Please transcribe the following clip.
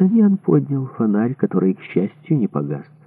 دنیا پونے کے رکشی اچھی چینی پگار